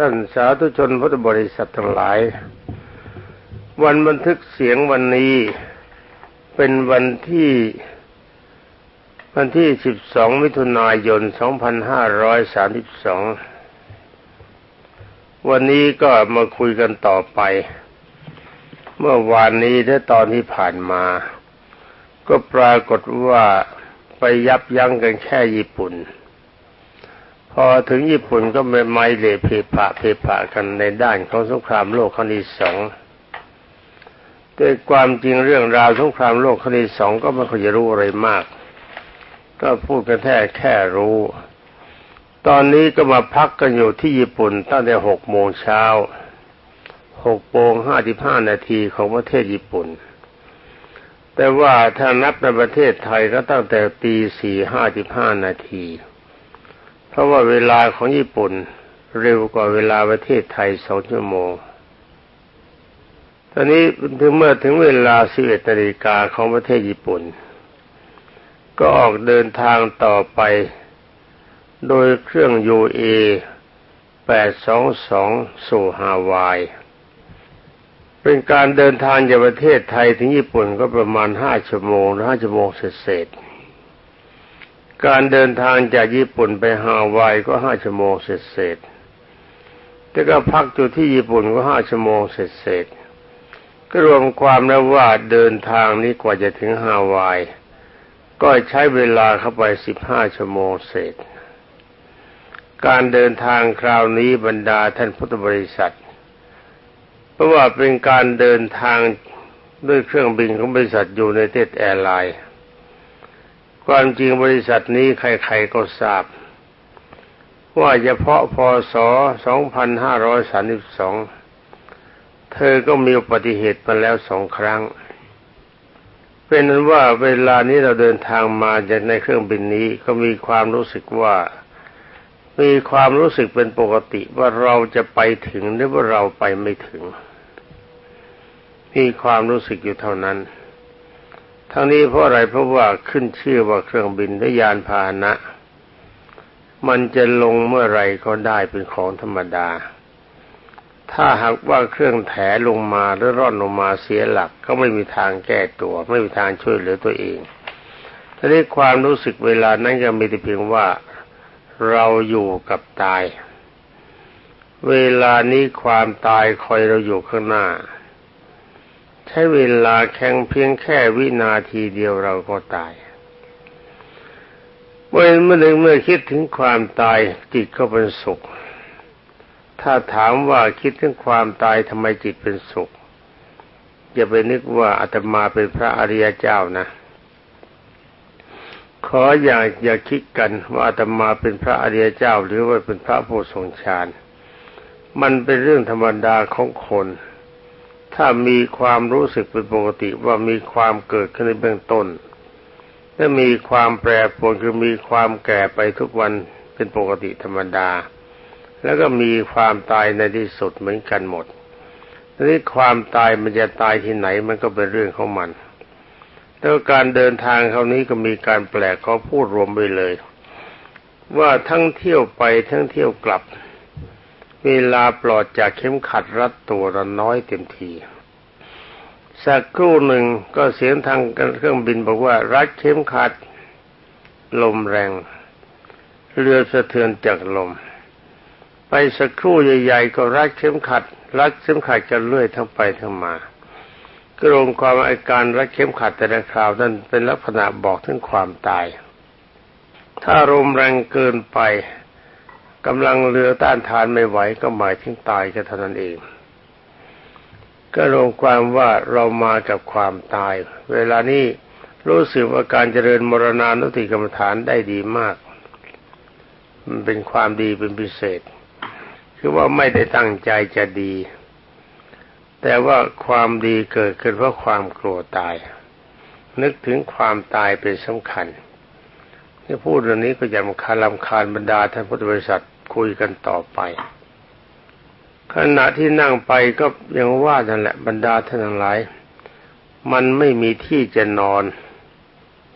ท่านสาธุชนพุทธบริษัททั้งหลาย วันบันทึกเสียงวันนี้เป็นวันที่วันที่ 12 มิถุนายน 2532 วันนี้ก็มาคุยกันต่อไป เมื่อวานนี้และตอนที่ผ่านมา ก็ปรากฏว่าไปยับยั้งกันแค่ญี่ปุ่น พอถึงญี่ปุ่นก็ไม่ไม้เลเพพะเพพะกันในด้านของสงครามโลกครั้งที่สองแต่ความจริงเรื่องราวสงครามโลกครั้งที่สองก็ไม่ค่อยจะรู้อะไรมาก ก็พูดกันแค่แค่รู้ ตอนนี้ก็มาพักกันอยู่ที่ญี่ปุ่นตั้งแต่หกโมงเช้าหกโมงห้าสิบห้านาทีของประเทศญี่ปุ่น แต่ว่าถ้านับในประเทศไทยก็ตั้งแต่ตีสี่ห้าสิบห้านาที ราะว่าเวลาของญี่ปุ่นเร็วกว่าเวลาประเทศไทยสองชั่วโมง ตอนนี้ถึงเมื่อถึงเวลาสิบเอ็ดนาฬิกาของประเทศญี่ปุ่น ก็ออกเดินทางต่อไป โดยเครื่องยูเอ822สู่ฮาวาย เป็นการเดินทางจากประเทศไทยถึงญี่ปุ่นก็ประมาณห้าชั่วโมงห้าชั่วโมงเศษ การเดินทางจากญี่ปุ่นไปฮาวายก็ห้าชั่วโมงเสร็จเสร็จแต่ก็พักอยู่ที่ญี่ปุ่นก็ห้าชั่วโมงเสร็จเสร็จก็รวมความแล้วว่าเดินทางนี้กว่าจะถึงฮาวาย ก็ใช้เวลาเข้าไปสิบห้าชั่วโมงเศษการเดินทางคราวนี้บรรดาท่านพุทธบริษัท เพราะว่าเป็นการเดินทางด้วยเครื่องบินของบริษัทอยู่ในเทศแอร์ไลน์ ความจริงบริษัทนี้ใครๆก็ทราบ ว่าเฉพาะพศ 2532 เธอก็มีอุบัติเหตุมาแล้วสองครั้ง เป็นนั้นว่าเวลานี้เราเดินทางมาจากในเครื่องบินนี้ก็มีความรู้สึกว่ามีความรู้สึกเป็นปกติว่าเราจะไปถึงหรือว่าเราไปไม่ถึง มีความรู้สึกอยู่เท่านั้น ทั้งนี้เพราะอะไรเพราะว่าขึ้นชื่อว่าเครื่องบินและยานพาหนะ มันจะลงเมื่อไรก็ได้เป็นของธรรมดา ถ้าหากว่าเครื่องแถลงมาหรือร่อนลงมาเสียหลักก็ไม่มีทางแก้ตัว ไม่มีทางช่วยเหลือตัวเองทีนี้ความรู้สึกเวลานั้นก็มีแต่เพียงว่าเราอยู่กับตาย เวลานี้ความตายคอยเราอยู่ข้างหน้า ใช้เวลาแข่งเพียงแค่วินาทีเดียวเราก็ตาย เมื่อเมื่อหนึ่งเมื่อคิดถึงความตายจิตก็เป็นสุข ถ้าถามว่าคิดถึงความตายทำไมจิตเป็นสุข อย่าไปนึกว่าอาตมาเป็นพระอริยเจ้านะ ขออย่าอย่าคิดกันว่าอาตมาเป็นพระอริยเจ้า หรือว่าเป็นพระผู้ทรงฌานมันเป็นเรื่องธรรมดาของคน ถ้ามีความรู้สึกเป็นปกติว่ามีความเกิดขึ้นในเบื้องต้นและมีความแปรปรวนคือมีความแก่ไปทุกวันเป็นปกติธรรมดา แล้วก็มีความตายในที่สุดเหมือนกันหมดทีนี้ความตายมันจะตายที่ไหนมันก็เป็นเรื่องของมันแล้วการเดินทางคราวนี้ก็มีการแปลกเขาพูดรวมไปเลย ว่าทั้งเที่ยวไปทั้งเที่ยวกลับ เวลาปลอดจากเข็มขัดรัดตัวเราน้อยเต็มที สักครู่หนึ่งก็เสียงทางเครื่องบินบอกว่า รัดเข็มขัด ลมแรง เรือสะเทือนจากลม ไปสักครู่ใหญ่ๆก็รัดเข็มขัด รัดเข็มขัดกันเรื่อยทั้งไปทั้งมากรมความอาการรัดเข็มขัดแต่ละคราวนั้นเป็นลักษณะบอกถึงความตาย ถ้าลมแรงเกินไป กำลังเรือต้านทานไม่ไหวก็หมายถึงตายกันเท่านั้นเอง ก็ลงความว่าเรามากับความตาย เวลานี้รู้สึกว่าการเจริญมรณานุติกรรมฐานได้ดีมาก มันเป็นความดีเป็นพิเศษ คือว่าไม่ได้ตั้งใจจะดี แต่ว่าความดีเกิดขึ้นเพราะความกลัวตาย นึกถึงความตายเป็นสำคัญที่พูดเรื่องนี้ก็จะมาคาลำคาญบรรดาท่านพุทธบริษัท คุยกันต่อไป ขณะที่นั่งไปก็ยังว่านั่นแหละบรรดาท่านทั้งหลาย มันไม่มีที่จะนอน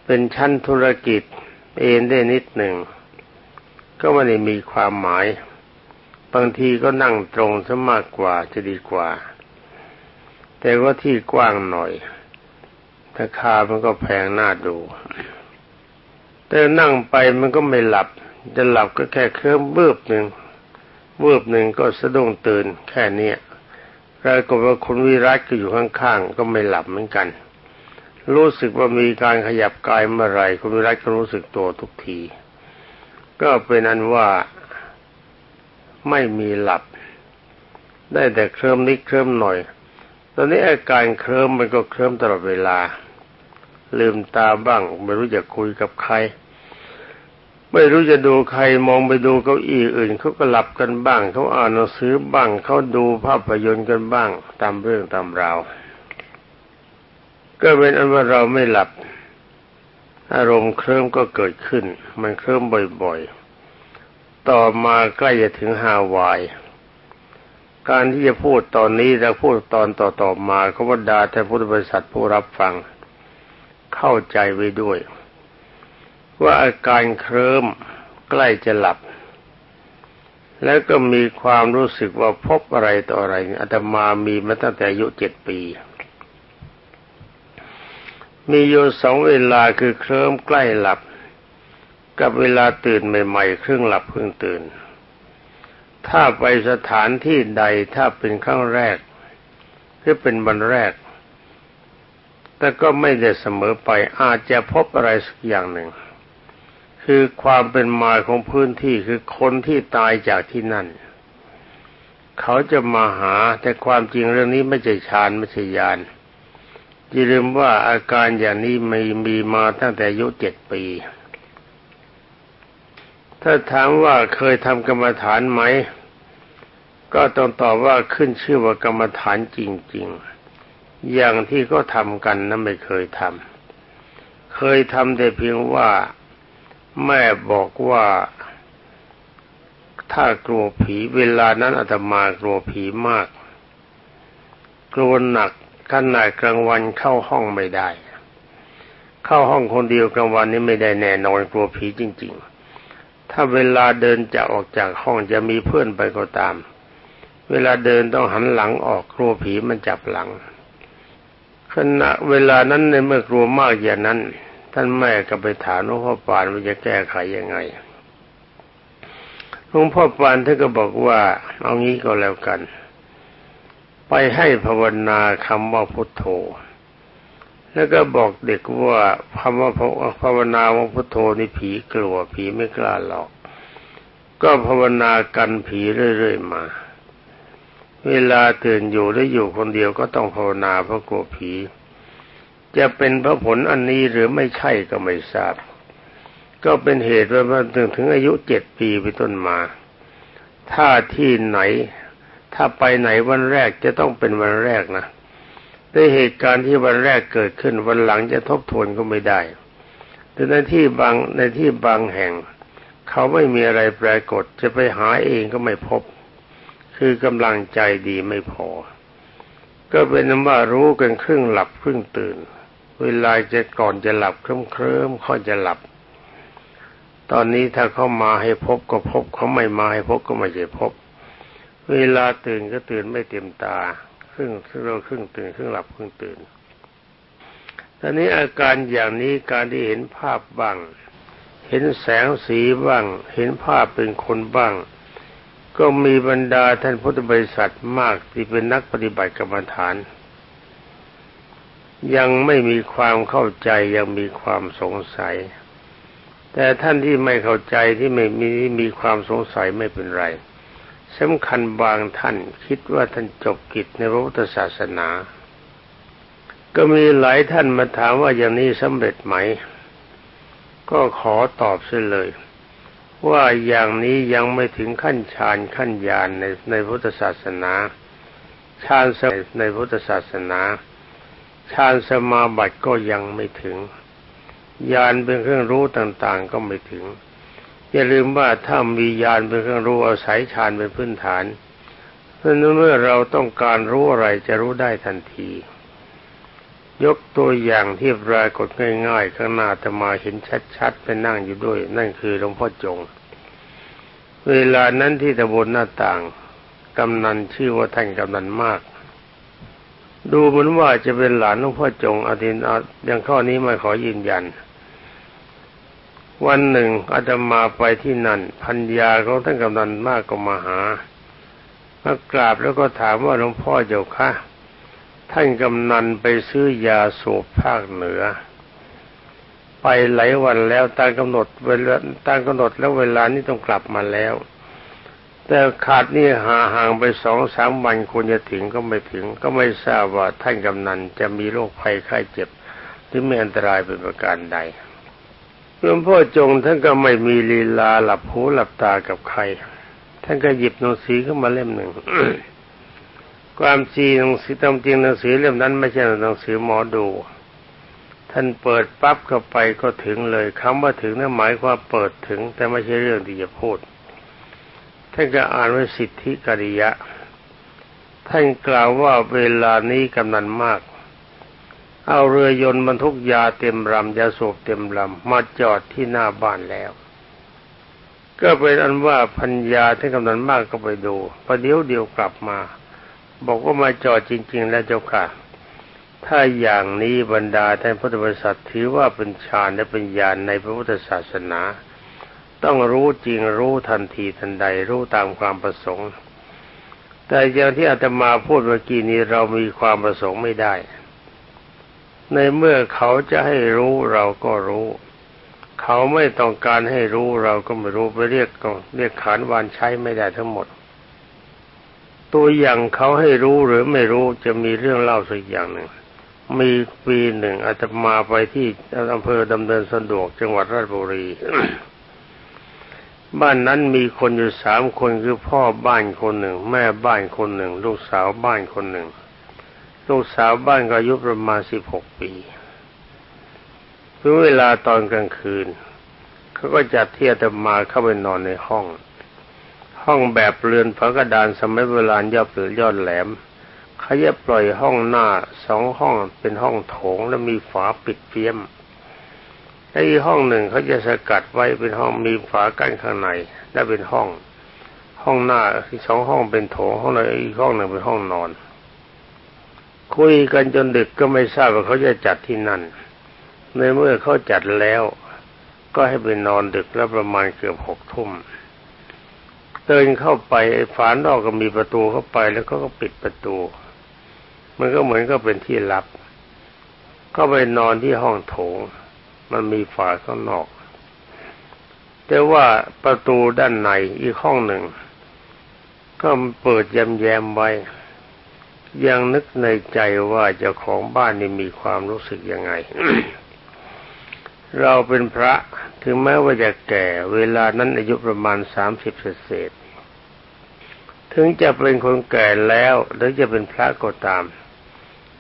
เป็นชั้นธุรกิจ เอนได้นิดหนึ่ง ก็ไม่ได้มีความหมาย บางทีก็นั่งตรงซะมากกว่าจะดีกว่า แต่ว่าที่กว้างหน่อยราคามันก็แพงน่าดูแต่นั่งไปมันก็ไม่หลับ จะหลับก็แค่เคลิ้มเบืบหนึ่งเบืบหนึ่งก็สะดุ้งตื่นแค่เนี้ยปรากฏว่าคุณวิรัตก็อยู่ข้างๆก็ไม่หลับเหมือนกัน รู้สึกว่ามีการขยับกายเมื่อไรคุณวิรัตก็รู้สึกตัวทุกที ก็เป็นอันว่าไม่มีหลับ ได้แต่เคลิ้มนิดเคลิ้มหน่อย ตอนนี้อาการเคลิ้มมันก็เคลิ้มตลอดเวลา ลืมตาบ้าง ไม่รู้จะคุยกับใคร ไม่รู้จะดูใครมองไปดูเก้าอี้อื่นเขาก็หลับกันบ้างเขาอ่านหนังสือบ้างเขาดูภาพยนตร์กันบ้าง ตามเรื่องตามราวก็เป็นอันว่าเราไม่หลับ อารมณ์เคลิ้มก็เกิดขึ้น มันเคลิ้มบ่อยๆ ต่อมาใกล้จะถึงฮาวาย การที่จะพูดตอนนี้และพูดตอนต่อๆมาเขาบรรดาท่านพุทธบริษัทผู้รับฟัง เข้าใจไว้ด้วย ว่าอาการเคลิ้มใกล้จะหลับ แล้วก็มีความรู้สึกว่าพบอะไรต่ออะไรอาตมามีมาตั้งแต่อายุเจ็ดปี มีอยู่สองเวลาคือเคลิ้มใกล้หลับ กับเวลาตื่นใหม่ๆครึ่งหลับครึ่งตื่น ถ้าไปสถานที่ใดถ้าเป็นครั้งแรกหรือเป็นวันแรก แต่ก็ไม่ได้เสมอไปอาจจะพบอะไรสักอย่างหนึ่ง คือความเป็นมาของพื้นที่คือคนที่ตายจากที่นั่น เขาจะมาหาแต่ความจริงเรื่องนี้ไม่ใช่ฌานไม่ใช่ยานอย่าลืมว่าอาการอย่างนี้มีมีมาตั้งแต่อายุเจ็ดปี ถ้าถามว่าเคยทำกรรมฐานไหม ก็ต้องตอบว่าขึ้นชื่อว่ากรรมฐานจริง ๆ อย่างที่ก็ทำกันนั้นไม่เคยทำเคยทำแต่เพียงว่า แม่บอกว่าถ้ากลัวผีเวลานั้นอาตมากลัวผีมาก กลัวหนักขนาดกลางวันเข้าห้องไม่ได้ เข้าห้องคนเดียวกลางวันนี้ไม่ได้แน่นอนกลัวผีจริง ๆ ถ้าเวลาเดินจะออกจากห้องจะมีเพื่อนไปก็ตาม เวลาเดินต้องหันหลังออกกลัวผีมันจับหลังขณะเวลานั้นในเมื่อกลัวมากอย่างนั้น ท่านแม่ก็ไปถามหลวงพ่อปานว่าจะแก้ไขยังไงหลวงพ่อปานท่านก็บอกว่า เอางี้ก็แล้วกัน ไปให้ภาวนาคำว่าพุทโธ แล้วก็บอกเด็กว่าคำว่าภาวนาว่าพุทโธนี่ผีกลัวผีไม่กล้าหรอก ก็ภาวนากันผีเรื่อยๆมา เวลาตื่นอยู่หรืออยู่คนเดียวก็ต้องภาวนาเพราะกลัวผี จะเป็นพระผลอันนี้หรือไม่ใช่ก็ไม่ทราบ ก็เป็นเหตุว่าถึงถึงอายุเจ็ดปีไปต้นมา ถ้าที่ไหน ถ้าไปไหนวันแรกจะต้องเป็นวันแรกนะด้วยเหตุการณ์ที่วันแรกเกิดขึ้นวันหลังจะทบทวนก็ไม่ได้ แต่ในที่บางในที่บางแห่ง เขาไม่มีอะไรปรากฏจะไปหาเองก็ไม่พบ คือกำลังใจดีไม่พอ ก็เป็นว่ารู้กันครึ่งหลับครึ่งตื่น เวลาจะก่อนจะหลับเคลิ้มเคลิ้มเขาจะหลับ ตอนนี้ถ้าเขามาให้พบก็พบเขาไม่มาให้พบก็ไม่จะพบ เวลาตื่นก็ตื่นไม่เต็มตาครึ่งเราครึ่งตื่นครึ่งหลับครึ่งตื่นตอนนี้อาการอย่างนี้การที่เห็นภาพบ้าง เห็นแสงสีบ้าง เห็นภาพเป็นคนบ้าง ก็มีบรรดาท่านพุทธบริษัทมากที่เป็นนักปฏิบัติกรรมฐาน ยังไม่มีความเข้าใจยังมีความสงสัย แต่ท่านที่ไม่เข้าใจที่ไม่มีมีความสงสัยไม่เป็นไรสำคัญบางท่านคิดว่าท่านจบกิจในพระพุทธศาสนา ก็มีหลายท่านมาถามว่าอย่างนี้สำเร็จไหม ก็ขอตอบเสียเลย ว่าอย่างนี้ยังไม่ถึงขั้นฌานขั้นญาณในในพุทธศาสนาฌานในพุทธศาสนา ฌานสมาบัติก็ยังไม่ถึง ญาณเป็นเครื่องรู้ต่างๆก็ไม่ถึง อย่าลืมว่าถ้ามีญาณเป็นเครื่องรู้อาศัยฌานเป็นพื้นฐาน เพราะนั้นเมื่อเราต้องการรู้อะไรจะรู้ได้ทันที ยกตัวอย่างที่ปรากฏง่ายๆ ข้างหน้าจะมาเห็นชัดๆเป็นนั่งอยู่ด้วย นั่นคือหลวงพ่อจง เวลานั้นที่ตะบนหน้าต่างกำนันชื่อว่าท่านกำนันมาก ดูเหมือนว่าจะเป็นหลานหลวงพ่อจงอาทินยังข้อนี้ไม่ขอยืนยัน วันหนึ่งอาตมาไปที่นั่นพันยาของท่านกำนันมากก็มาหามากราบแล้วก็ถามว่าหลวงพ่อเจ้าค่ะท่านกำนันไปซื้อยาสูบภาคเหนือ ไปหลายวันแล้วตามกำหนดเวลาตามกำหนดแล้วเวลานี้ต้องกลับมาแล้ว แต่ขาดนี่หาห่างไปสองสามวันควรจะถึงก็ไม่ถึง ก็ไม่ทราบว่าท่านกำนันจะมีโรคภัยไข้เจ็บ หรือมีอันตรายเป็นประการใดหลวงพ่อจงท่านก็ไม่มีลีลาหลับหูหลับตากับใคร ท่านก็หยิบหนังสือขึ้นมาเล่มหนึ่งความจริงหนังสือตามจริงหนังสือเล่มนั้นไม่ใช่หนังสือหมอดู ท่านเปิดปั๊บเข้าไปก็ถึงเลยคำว่าถึงนั้นหมายความเปิดถึง แต่ไม่ใช่เรื่องที่จะพูด ท่านก็อ่านไว้สิทธิกริยะ ท่านกล่าวว่าเวลานี้กำนันมาก เอาเรือยนต์บรรทุกยาเต็มลำยาสูบเต็มลำมาจอดที่หน้าบ้านแล้ว ก็เป็นอันว่าพัญญาที่กำนันมากก็ไปดูประเดี๋ยวเดียวกลับมา บอกว่ามาจอดจริง ๆ แล้วเจ้าค่ะถ้าอย่างนี้บรรดาท่านพุทธบริษัทถือว่าเป็นฌานและเป็นญาณในพระพุทธศาสนา ต้องรู้จริงรู้ทันทีทันใดรู้ตามความประสงค์ แต่อย่างที่อาตมาพูดเมื่อกี้นี้เรามีความประสงค์ไม่ได้ ในเมื่อเขาจะให้รู้เราก็รู้ เขาไม่ต้องการให้รู้เราก็ไม่รู้ไปเรียกเรียกขานวานใช้ไม่ได้ทั้งหมด ตัวอย่างเขาให้รู้หรือไม่รู้จะมีเรื่องเล่าสักอย่างหนึ่งมีปีหนึ่งอาตมาไปที่อำเภอดำเนินสะดวกจังหวัดราชบุรี บ้านนั้นมีคนอยู่สามคนคือพ่อบ้านคนหนึ่ง แม่บ้านคนหนึ่ง ลูกสาวบ้านคนหนึ่ง ลูกสาวบ้านก็อายุประมาณสิบหกปีเพื่อเวลาตอนกลางคืนเขาก็จัดเที่ยตมาเข้าไปนอนในห้อง ห้องแบบเรือนฝากระดานสมัยโบราณยอดหรือยอดแหลมเขาจะปล่อยห้องหน้าสองห้องเป็นห้องโถงแล้วมีฝาปิดเฟี้ยม ไอ้ห้องหนึ่งเขาจะสกัดไว้เป็นห้องมีฝากั้นข้างในและเป็นห้อง ห้องหน้าที่สองห้องเป็นโถงห้องในอีกห้องหนึ่งเป็นห้องนอน คุยกันจนดึกก็ไม่ทราบว่าเขาจะจัดที่นั่น ในเมื่อเขาจัดแล้ว ก็ให้ไปนอนดึกแล้วประมาณเกือบหกทุ่มเดินเข้าไปไอ้ฝานอกก็มีประตูเข้าไปแล้วก็ก็ปิดประตู มันก็เหมือนก็เป็นที่ลับ ก็ไปนอนที่ห้องโถง มันมีฝาข้างนอก แต่ว่าประตูด้านในอีกห้องหนึ่ง ก็เปิดแยมๆไว้ ยังนึกในใจว่าเจ้าของบ้านนี่มีความรู้สึกยังไง เราเป็นพระถึงแม้ว่าจะแก่เวลานั้นอายุประมาณสามสิบเศษถึงจะเป็นคนแก่แล้วหรือจะเป็นพระก็ตาม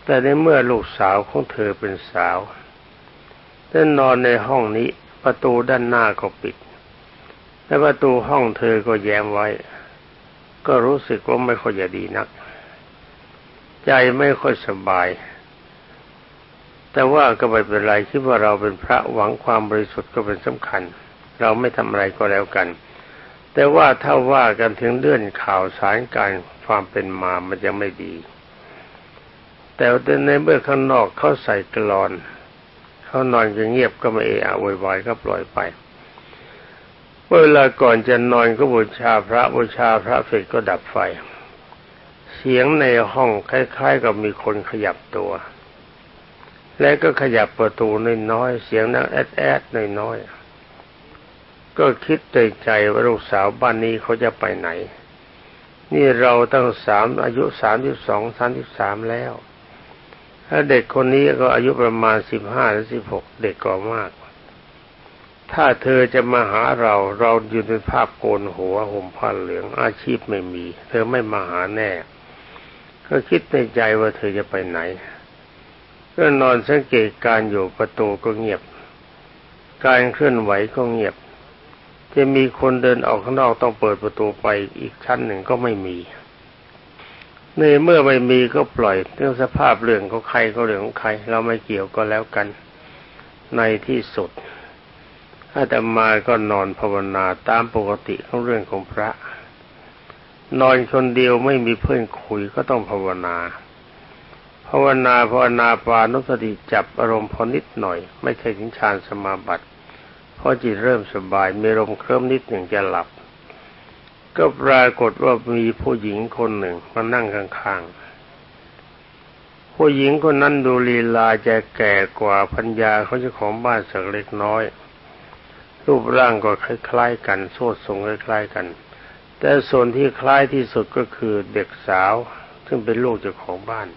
แต่ในเมื่อลูกสาวของเธอเป็นสาว ท่นนอนในห้องนี้ ประตูด้านหน้าก็ปิด และประตูห้องเธอก็แย้มไว้ ก็รู้สึกว่าไม่ค่อยจะดีนัก ใจไม่ค่อยสบาย แต่ว่าก็ไม่เป็นไรคิดว่าเราเป็นพระหวังความบริสุทธิ์ก็เป็นสำคัญ เราไม่ทำอะไรก็แล้วกัน แต่ว่าถ้าว่ากันถึงเรื่องข่าวสารการความเป็นมามันจะไม่ดีแต่ในเมื่อข้างนอกเขาใส่กรอน เขานอนจะเงียบก็ไม่เอะอะวายก็ปล่อยไป เวลาก่อนจะนอนก็บูชาพระบูชาพระเสร็จก็ดับไฟ เสียงในห้องคล้ายๆกับมีคนขยับตัว และก็ขยับประตูน้อยๆเสียงนั่งแอดแอดน้อยๆก็คิดในใจว่าลูกสาวบ้านนี้เขาจะไปไหน นี่เราตั้งสามอายุสามสิบสองสามสิบสามแล้ว ถ้าเด็กคนนี้ก็อายุประมาณสิบห้าหรือสิบหกเด็กก็มาก ถ้าเธอจะมาหาเราเราอยู่ในภาพโกนหัวห่มผ้าเหลืองอาชีพไม่มี เธอไม่มาหาแน่ ก็คิดในใจว่าเธอจะไปไหน ก็นอนสังเกตการอยู่ประตูก็เงียบ การเคลื่อนไหวก็เงียบ จะมีคนเดินออกข้างนอกต้องเปิดประตูไปอีกชั้นหนึ่งก็ไม่มี ในเมื่อไม่มีก็ปล่อยเรื่องสภาพเรื่องของใครก็เรื่องของใคร เราไม่เกี่ยวก็แล้วกันในที่สุดอาตมาก็นอนภาวนาตามปกติของเรื่องของพระ นอนคนเดียวไม่มีเพื่อนคุยก็ต้องภาวนา ภาวนาภาวนาปานุสติจับอารมณ์พอนิดหน่อย ไม่ใช่ถึงฌานสมาบัติพอจิตเริ่มสบายมีลมเคลิ้มนิดหนึ่งจะหลับ ก็ปรากฏว่ามีผู้หญิงคนหนึ่งมานั่งข้างๆ ผู้หญิงคนนั้นดูลีลาจะแก่กว่าพัญญาเขาเจ้าของบ้านสักเล็กน้อย รูปร่างก็คล้ายๆกันโซดทรงคล้ายๆกัน แต่ส่วนที่คล้ายที่สุดก็คือเด็กสาว ซึ่งเป็นลูกเจ้าของบ้าน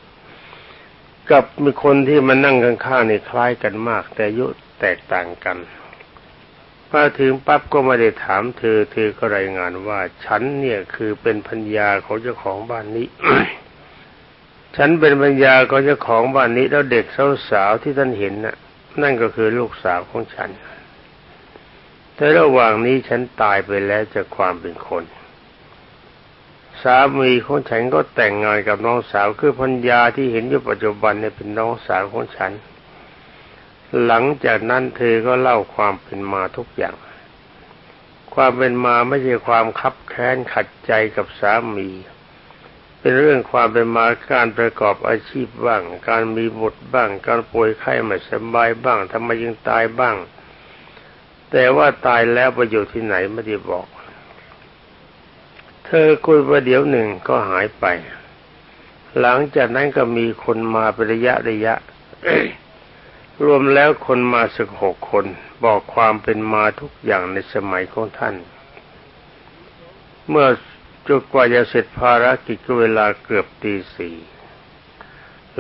กับมีคนที่มานั่งข้างๆนี่คล้ายกันมาก แต่อายุแตกต่างกัน มาถึงปั๊บก็ไม่ได้ถามเธอ เธอก็รายงานว่า ฉันเนี่ยคือเป็นพัญญาของเจ้าของบ้านนี้ ฉันเป็นพัญญาของเจ้าของบ้านนี้ แล้วเด็กสาวๆที่ท่านเห็นน่ะ นั่นก็คือลูกสาวของฉัน แต่ระหว่างนี้ฉันตายไปแล้วจากความเป็นคนสามีของฉันก็แต่งงานกับน้องสาวคือพัญญาที่เห็นอยู่ปัจจุบันเนี่ยเป็นน้องสาวของฉัน หลังจากนั้นเธอก็เล่าความเป็นมาทุกอย่าง ความเป็นมาไม่ใช่ความคับแค้นขัดใจกับสามี เป็นเรื่องความเป็นมาการประกอบอาชีพบ้าง การมีบุตรบ้าง การป่วยไข้ไม่สบายบ้างทำไมยังตายบ้าง แต่ว่าตายแล้วไปอยู่ที่ไหนไม่ได้บอก เธอคุยประเดี๋ยวหนึ่งก็หายไป หลังจากนั้นก็มีคนมาเป็นระยะระยะ รวมแล้วคนมาสักหกคนบอกความเป็นมาทุกอย่างในสมัยของท่าน เมื่อจนกว่าจะเสร็จภารกิจก็เวลาเกือบตีสี่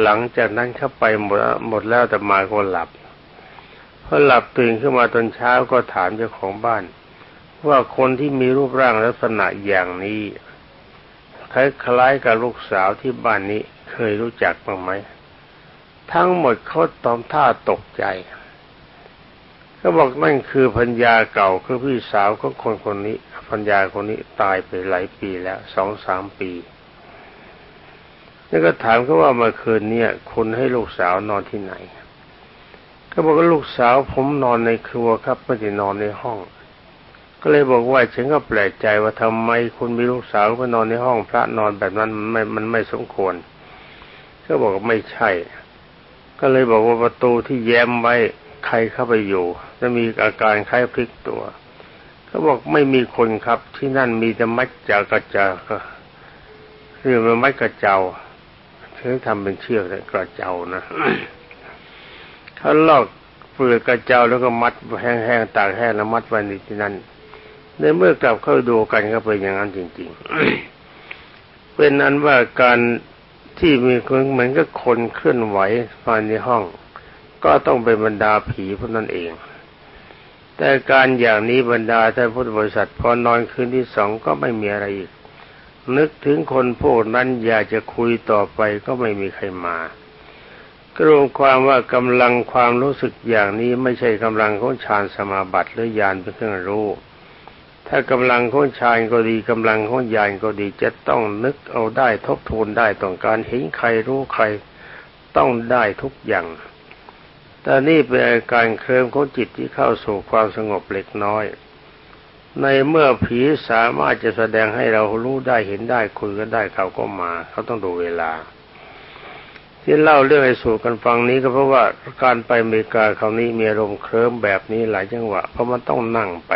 หลังจากนั้นเข้าไปหมดหมดแล้วแต่มาก็หลับพอหลับตื่นขึ้นมาตอนเช้าก็ถามเจ้าของบ้าน ว่าคนที่มีรูปร่างลักษณะอย่างนี้คล้ายๆกับลูกสาวที่บ้านนี้เคยรู้จักบ้างไหม ทั้งหมดเขาตอมท่าตกใจเขาบอกนั่นคือพัญญาเก่าคือพี่สาวของคนคนนี้พัญญาคนนี้ตายไปหลายปีแล้วสองสามปีแล้วก็ถามเขาว่าเมื่อคืนเนี่ยคุณให้ลูกสาวนอนที่ไหนก็บอกว่าลูกสาวผมนอนในครัวครับไม่ได้นอนในห้อง ก็เลยบอกว่าฉันก็แปลกใจว่าทำไมคุณมีลูกสาวไปนอนในห้องพระนอนแบบนั้นมันไม่มันไม่สมควรก็บอกว่าไม่ใช่ ก็เลยบอกว่าประตูที่แย้มไว้ใครเข้าไปอยู่จะมีอาการคล้ายพลิกตัวเขาบอกไม่มีคนครับ ที่นั่นมีแต่มัดจากระจากเรื่องมันมัดกระเจ้าถึงทำเป็นเชือกกระเจ้านะเขาลอกเปลือกกระเจ้าแล้วก็มัดแห้งๆตากแห้งแล้วมัดไว้ในที่นั้นในเมื่อกลับเข้าดูกันก็เป็นอย่างนั้นจริง ๆ เป็นนั้นว่าการ ที่มีคนเหมือนกับคนเคลื่อนไหวภายในห้อง ก็ต้องเป็นบรรดาผีพวกนั้นเอง แต่การอย่างนี้บรรดาท่านพุทธบริษัทพอนอนคืนที่สองก็ไม่มีอะไรอีก นึกถึงคนพวกนั้นอยากจะคุยต่อไปก็ไม่มีใครมากรวมความว่ากำลังความรู้สึกอย่างนี้ไม่ใช่กำลังของฌานสมาบัติหรือญาณเป็นเครื่องรู้ ถ้ากำลังของชายก็ดีกำลังของยานก็ดีจะต้องนึกเอาได้ทบทวนได้ต้องการเห็นใครรู้ใครต้องได้ทุกอย่างแต่นี่เป็นอาการเคลิ้มของจิตที่เข้าสู่ความสงบเล็กน้อย ในเมื่อผีสามารถจะแสดงให้เรารู้ได้เห็นได้คุยกันได้เขาก็มา เขาต้องดูเวลา ที่เล่าเรื่องให้สู่กันฟังนี้ก็เพราะว่าการไปอเมริกาคราวนี้มีอารมณ์เคลิ้มแบบนี้หลายจังหวะเพราะมันต้องนั่งไป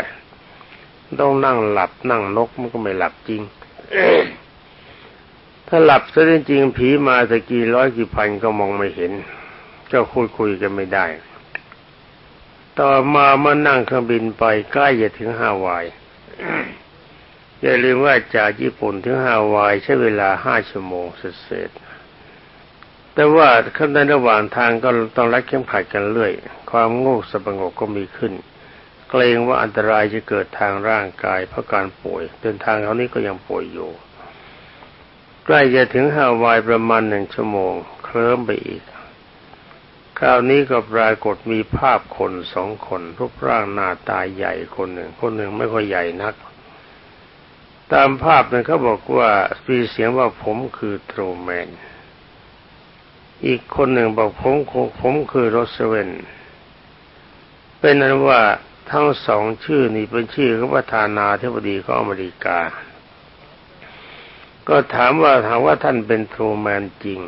ต้องนั่งหลับนั่งนกมันก็ไม่หลับจริง ถ้าหลับซะจริงผีมาตะกี่ร้อยกี่พันก็มองไม่เห็น ก็คุยคุยกันไม่ได้ ต่อมาเมื่อนั่งเครื่องบินไปใกล้จะถึงฮาวายอย่าลืมว่าจากญี่ปุ่นถึงฮาวายใช้เวลาห้าชั่วโมงเสร็จแต่ว่าขั้นในระหว่างทางก็ต้องรัดเข้มขัดกันเรื่อย ความโง่สงกก็มีขึ้น เกรงว่าอันตรายจะเกิดทางร่างกายเพราะการป่วย เดินทางเขานี้ก็ยังป่วยอยู่ ใกล้จะถึงฮาวายประมาณหนึ่งชั่วโมง เคลิ้มไปอีก คราวนี้ก็ปรากฏมีภาพคนสองคนรูปร่างหน้าตาใหญ่คนหนึ่ง คนหนึ่งไม่ค่อยใหญ่นัก ตามภาพนั้นเขาบอกว่ามีเสียงว่าผมคือโทรแมน อีกคนหนึ่งบอกผมผมคือโรสเวนเป็นนั้นว่า ทั้งสองชื่อนี้เป็นชื่อของประธานาธิบดีของอเมริกา ก็ถามว่าถามว่าท่านเป็นทรูแมนจริง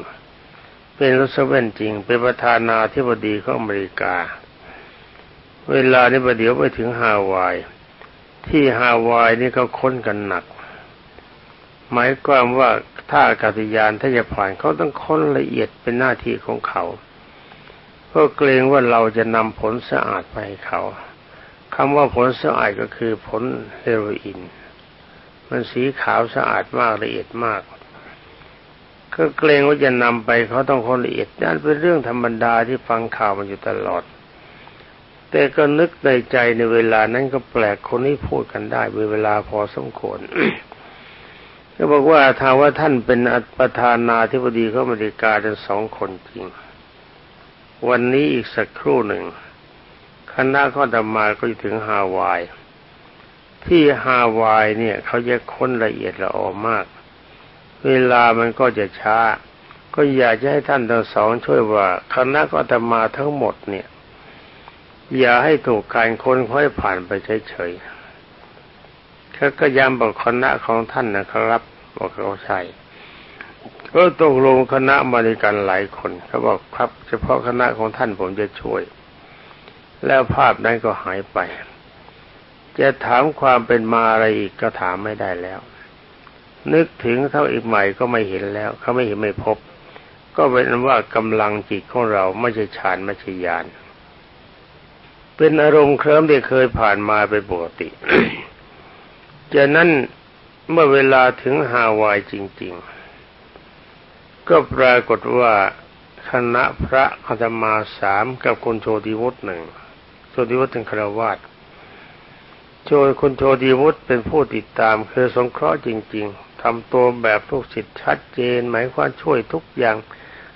เป็นรัสเวนจริง เป็นประธานาธิบดีของอเมริกา เวลานี้ประเดี๋ยวไปถึงฮาวาย ที่ฮาวายนี่เขาค้นกันหนัก หมายความว่าถ้าอากาศยานถ้าจะผ่านเขาต้องค้นละเอียดเป็นหน้าที่ของเขาก็เกรงว่าเราจะนำผลสะอาดไปให้เขา คำว่าผลสะอาดก็คือผลเฮโรอีน มันสีขาวสะอาดมากละเอียดมาก ก็เกรงว่าจะนำไปเขาต้องคนละเอียดนั่นเป็นเรื่องธรรมดาที่ฟังข่าวมันอยู่ตลอด แต่ก็นึกในใจในเวลานั้นก็แปลกคนนี้พูดกันได้เวลาพอสมควรก็บอกว่าถ้าว่าท่านเป็นประธานาธิบดีของอเมริกาทั้งสองคนจริง วันนี้อีกสักครู่หนึ่ง คณะข้อดมาก็ถึงฮาวาย ที่ฮาวายเนี่ยเขาจะค้นละเอียดละออมาก เวลามันก็จะช้า ก็อยากจะให้ท่านทั้งสองช่วยว่าคณะก็จะมาทั้งหมดเนี่ย อย่าให้ถูกการค้นค่อยผ่านไปเฉยๆเขาก็ย้ำบอกคณะของท่านนะครับบอกเขาใช่ก็ตกลงคณะมาด้วยกันหลายคนเขาบอกครับ เฉพาะคณะของท่านผมจะช่วย แล้วภาพนั้นก็หายไป จะถามความเป็นมาอะไรอีกก็ถามไม่ได้แล้ว นึกถึงเท่าอีกใหม่ก็ไม่เห็นแล้ว เขาไม่เห็นไม่พบ ก็เป็นว่ากำลังจิตของเราไม่ใช่ฌานไม่ใช่ญาณเป็นอารมณ์เคลิ้มที่เคยผ่านมาเป็นปกติจากนั้นเมื่อเวลาถึงฮาวายจริง ๆ ก็ปรากฏว่าคณะพระอาตมาสามกับคนโชติวุฒิหนึ่ง ติวุฒิเป็นคราวาสโชคุณโชติวุฒิเป็นผู้ติดตามคือสงเคราะห์จริง ๆทำตัวแบบลูกศิษย์ชัดเจน หมายความช่วยทุกอย่าง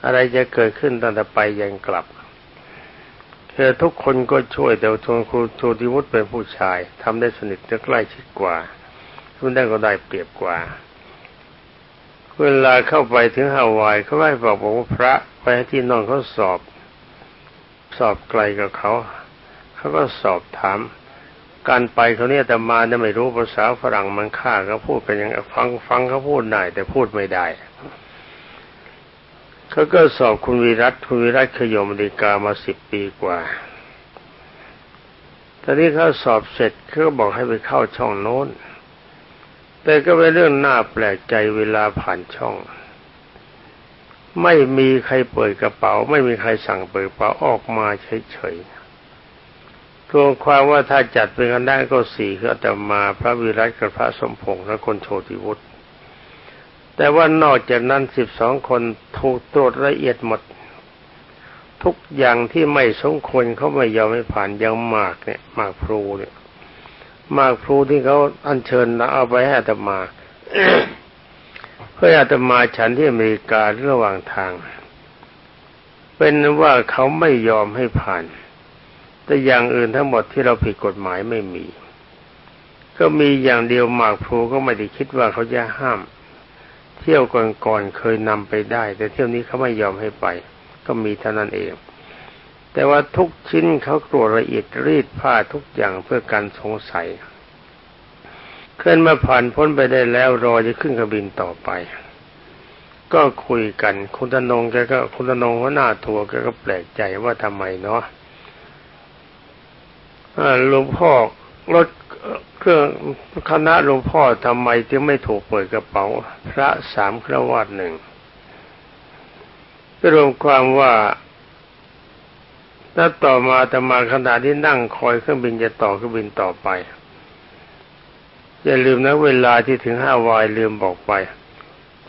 อะไรจะเกิดขึ้นตั้งแต่ไปยังกลับคือทุกคนก็ช่วยแต่ชนคุณโชติวุฒิเป็นผู้ชายทำได้สนิทและใกล้ชิดกว่าคุณได้ก็ได้เปรียบกว่าเวลาเข้าไปถึงฮาวายเขาไม่บอกบอกว่าพระไปที่นอนเขาสอบ สอบไกลกับเขา เขาก็สอบถาม การไปเขาเนี่ยแต่มาเนี่ยไม่รู้ภาษาฝรั่งมันค่าเขาพูดกันยังฟังฟังเขาพูดได้แต่พูดไม่ได้เขาก็สอบคุณวิรัตคุณวิรัตเคยอยู่อเมริกามาสิบปีกว่าตอนนี้เขาสอบเสร็จเขาก็บอกให้ไปเข้าช่องโน้น แต่ก็เป็นเรื่องน่าแปลกใจเวลาผ่านช่อง ไม่มีใครเปิดกระเป๋า ไม่มีใครสั่งเปิดกระเป๋าออกมาเฉยๆ รวมความว่าถ้าจัดเป็นกันได้ก็สี่คืออาตมาพระวิรัตกับพระสมพงษ์และคนโชติวุฒิแต่ว่านอกจากนั้นสิบสองคนถูกตรวจละเอียดหมด ทุกอย่างที่ไม่สมควรเขาไม่ยอมให้ผ่านยังมากเนี่ยมากพลูเนี่ยมากพลูที่เขาอัญเชิญเอาไปให้อาตมาเพื่ออาตมาฉันที่อเมริการะหว่างทาง เป็นว่าเขาไม่ยอมให้ผ่าน แต่อย่างอื่นทั้งหมดที่เราผิดกฎหมายไม่มี ก็มีอย่างเดียวหมากพลูก็ไม่ได้คิดว่าเขาจะห้าม เที่ยวก่อนๆเคยนำไปได้ แต่เที่ยวนี้เขาไม่ยอมให้ไป ก็มีเท่านั้นเอง แต่ว่าทุกชิ้นเขาตรวจละเอียดรีดผ้าทุกอย่างเพื่อการสงสัยขึ้นมาผ่านพ้นไปได้แล้วรอจะขึ้นเครื่องบินต่อไป ก็คุยกัน คุณตนงแกก็คุณตนงหัวหน้าทัวร์แกก็แปลกใจว่าทำไมเนาะ หลวงพ่อรถเครื่องคณะหลวงพ่อทำไมจึงไม่ถูกเปิดกระเป๋า พระสามครวาดหนึ่งรวมความว่าถ้าต่อมาแต่มาขณะที่นั่งคอยเครื่องบินจะต่อเครื่องบินต่อไป อย่าลืมนะเวลาที่ถึงฮาวายลืมบอกไป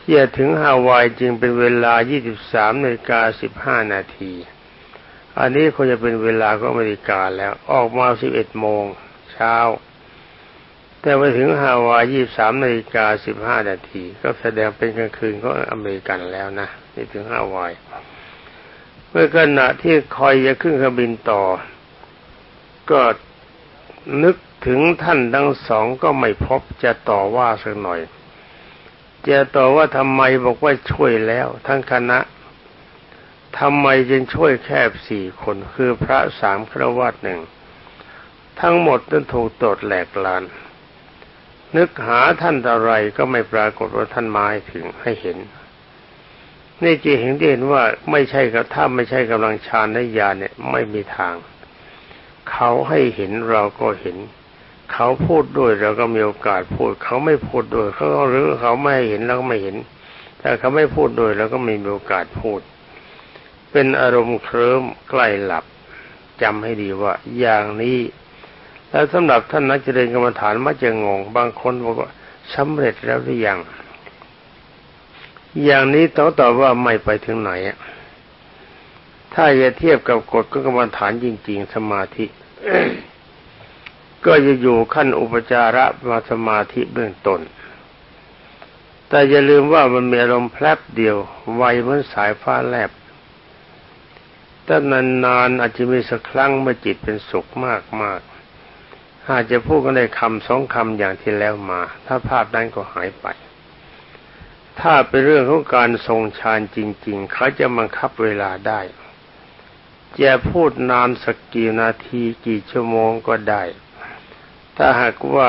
ที่จะถึงฮาวายจึงเป็นเวลา 23นาฬิกา15นาที อันนี้คงจะเป็นเวลาของอเมริกาแล้ว ออกมา11โมงเช้า แต่ไปถึงฮาวาย23นาฬิกา15นาทีก็แสดงเป็นกลางคืนของอเมริกันแล้วนะนี่ถึงฮาวายเมื่อขณะที่คอยจะขึ้นเครื่องบินต่อ ก็นึกถึงท่านทั้งสองก็ไม่พบจะต่อว่าสักหน่อย จะต่อว่าทำไมบอกว่าช่วยแล้ว ทั้งคณะ ทำไมจึงช่วยแค่สี่คนคือพระสามครวัตหนึ่ง ทั้งหมดนั้นถูกตดแหลกลาน นึกหาท่านอะไรก็ไม่ปรากฏว่าท่านมาให้ถึงให้เห็น นี่จีเห็นที่เห็นว่าไม่ใช่กับถ้าไม่ใช่กำลังฌานในญาณเนี่ยไม่มีทาง เขาให้เห็นเราก็เห็น เขาพูดด้วยเราก็มีโอกาสพูด เขาไม่พูดด้วยเขาหรือเขาไม่เห็นเราก็ไม่เห็น แต่เขาไม่พูดโดยเราก็ไม่มีโอกาสพูด เป็นอารมณ์เคลิ้มใกล้หลับจำให้ดีว่า อย่างนี้ แล้วสำหรับท่านนักเจริญกรรมฐานมักจะงง บางคนบอกว่าสำเร็จแล้วหรือยัง อย่างนี้ต้องตอบว่าไม่ไปถึงไหนอะถ้าจะเทียบกับกฎกรรมฐานจริง ๆ สมาธิ ก็จะอยู่ขั้นอุปจาระมาสมาธิเบื้องต้น แต่อย่าลืมว่ามันมีอารมณ์แพลบเดียวไวเหมือนสายฟ้าแลบ แต่นานๆอาจจะมีสักครั้งเมื่อจิตเป็นสุขมากมากอาจจะพูดกันได้คำสองคำอย่างที่แล้วมา ถ้าภาพนั้นก็หายไป ถ้าเป็นเรื่องของการทรงฌานจริง ๆ เขาจะบังคับเวลาได้จะพูดนานสักกี่นาทีกี่ชั่วโมงก็ได้ ถ้าหากว่า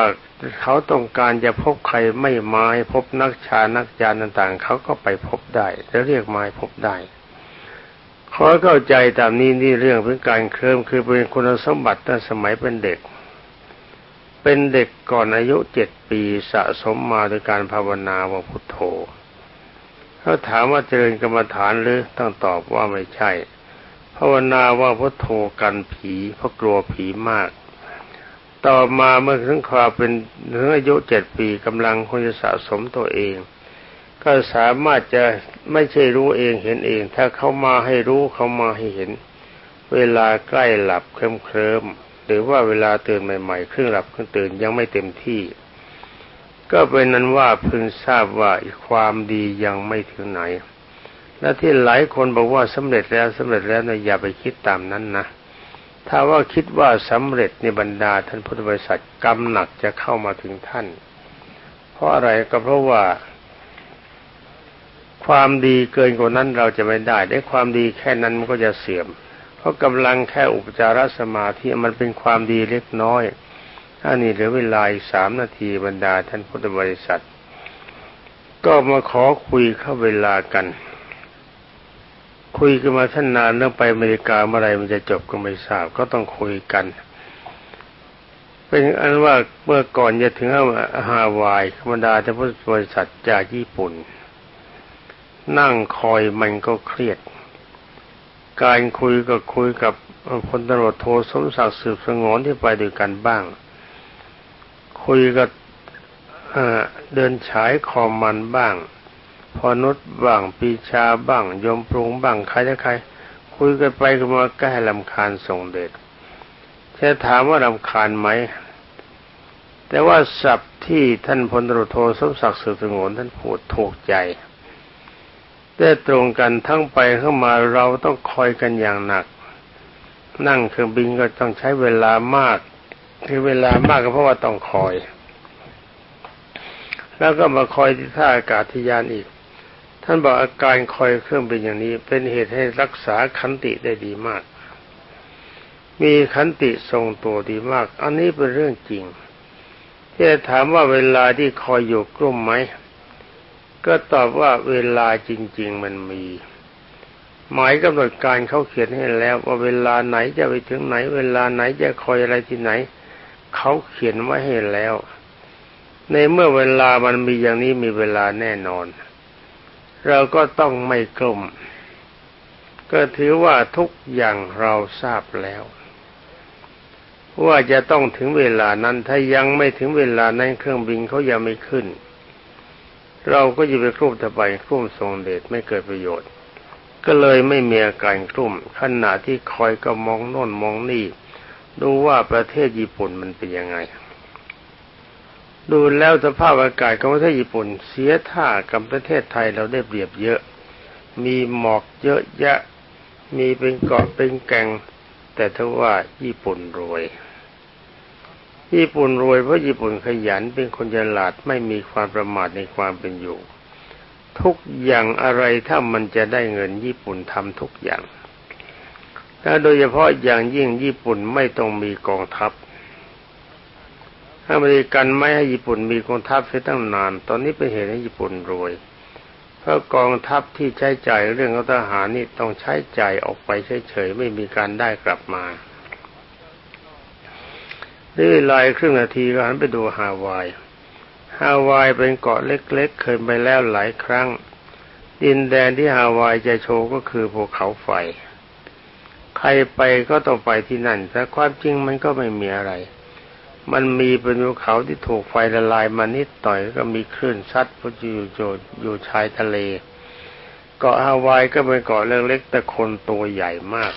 เขาต้องการจะพบใครไม่ไม้พบนักชานักจารต่างๆ เขาก็ไปพบได้จะเรียกไม้พบได้ ขอเข้าใจตามนี้นี่เรื่องเป็นการเคลิ้มคือเป็นคุณสมบัติตั้งสมัยเป็นเด็ก เป็นเด็กก่อนอายุเจ็ดปีสะสมมาโดยการภาวนาว่าพุทโธเขาถามว่าเจริญกรรมฐานหรือต้องตอบว่าไม่ใช่ ภาวนาว่าพุทโธกันผีเพราะกลัวผีมาก ต่อมาเมื่อถึงความเป็นถึงอายุเจ็ดปีกำลังคงจะสะสมตัวเอง ก็สามารถจะไม่ใช่รู้เองเห็นเอง ถ้าเขามาให้รู้เขามาให้เห็น เวลาใกล้หลับเคลิ้มเคลิมหรือว่าเวลาตื่นใหม่ๆครึ่งหลับครึ่งตื่นยังไม่เต็มที่ ก็เป็นนั้นว่าพึงทราบว่าความดียังไม่ถึงไหน และที่หลายคนบอกว่าสำเร็จแล้วสำเร็จแล้วนะอย่าไปคิดตามนั้นนะถ้าว่าคิดว่าสำเร็จในบรรดาท่านพุทธบริษัทกรรมหนักจะเข้ามาถึงท่าน เพราะอะไรก็เพราะว่า ความดีเกินกว่านั้นเราจะไม่ได้ ได้ความดีแค่นั้นมันก็จะเสื่อม เพราะกำลังแค่อุปจารสมาธิมันเป็นความดีเล็กน้อยถ้านี่เหลือเวลาอีกสามนาทีบรรดาท่านพุทธบริษัท ก็มาขอคุยเข้าเวลากัน คุยกันมาท่านนานเรื่องไปอเมริกาเมื่อไรมันจะจบก็ไม่ทราบก็ต้องคุยกันเป็นอันว่าเมื่อก่อนจะถึงฮาวายธรรมดาจะพุทธบริษัทจากญี่ปุ่น นั่งคอยมันก็เครียด การคุยก็คุยกับพลตำรวจโทสมศักดิ์สืบสงวนที่ไปด้วยกันบ้าง คุยกับเดินฉายคอมมันบ้าง พอนุษบ้างปีชาบ้าง ยมปรุงบ้างใครจะใคร คุยกันไปกันมาก็ให้ลำคาญส่งเดชจะถามว่าลำคาญไหม แต่ว่าศัพท์ที่ท่านพลตรวจโทสมศักดิ์สืบสงวนท่านพูดถูกใจ ได้ตรงกันทั้งไปเข้ามาเราต้องคอยกันอย่างหนัก นั่งเครื่องบินก็ต้องใช้เวลามากคือเวลามากก็เพราะว่าต้องคอย แล้วก็มาคอยที่ท่าอากาศยานอีก ท่านบอกอาการคอยเครื่องเป็นอย่างนี้ เป็นเหตุให้รักษาขันติได้ดีมาก มีขันติทรงตัวดีมาก อันนี้เป็นเรื่องจริงที่จะถามว่าเวลาที่คอยอยู่กลุ่มไหม ก็ตอบว่าเวลาจริง ๆ มันมี หมายกำหนดการเขาเขียนให้แล้ว ว่าเวลาไหนจะไปถึงไหน เวลาไหนจะคอยอะไรที่ไหน เขาเขียนไว้ให้แล้ว ในเมื่อเวลามันมีอย่างนี้มีเวลาแน่นอน เราก็ต้องไม่กลุ่มก็ถือว่าทุกอย่างเราทราบแล้ว ว่าจะต้องถึงเวลานั้น ถ้ายังไม่ถึงเวลานั้นเครื่องบินเขายังไม่ขึ้น เราก็จะไปกลุ่มตะไปกลุ่มทรงเดชไม่เกิดประโยชน์ ก็เลยไม่มีอาการกลุ่มขณะที่คอยก็มองโน่นมองนี่ ดูว่าประเทศญี่ปุ่นมันเป็นยังไง ดูแล้วสภาพอากาศของประเทศญี่ปุ่นเสียท่ากับประเทศไทยเราได้เปรียบเยอะ มีหมอกเยอะแยะ มีเป็นเกาะเป็นแก่งแต่ถ้าว่าญี่ปุ่นรวย ญี่ปุ่นรวยเพราะญี่ปุ่นขยันเป็นคนฉลาดไม่มีความประมาทในความเป็นอยู่ ทุกอย่างอะไรถ้ามันจะได้เงินญี่ปุ่นทำทุกอย่างและโดยเฉพาะอย่างยิ่งญี่ปุ่นไม่ต้องมีกองทัพอเมริกันไม่ให้ญี่ปุ่นมีกองทัพเสียตั้งนาน ตอนนี้เป็นเหตุให้ญี่ปุ่นรวย เพราะกองทัพที่ใช้จ่ายเรื่องทหารนี่ต้องใช้จ่ายออกไปเฉยๆไม่มีการได้กลับมา ด้วยลายครึ่งนาทีก็หันไปดูฮาวาย ฮาวายเป็นเกาะเล็กๆ เคยไปแล้วหลายครั้ง ดินแดนที่ฮาวายจะโชว์ก็คือภูเขาไฟ ใครไปก็ต้องไปที่นั่น แต่ความจริงมันก็ไม่มีอะไร มันมีเป็นภูเขาที่ถูกไฟละลายมานิดต่อยก็มีคลื่นซัดพราะอยู่โจอยู่ชายทะเล เกาะฮาวายก็เป็นเกาะเล็กๆแต่คนตัวใหญ่มาก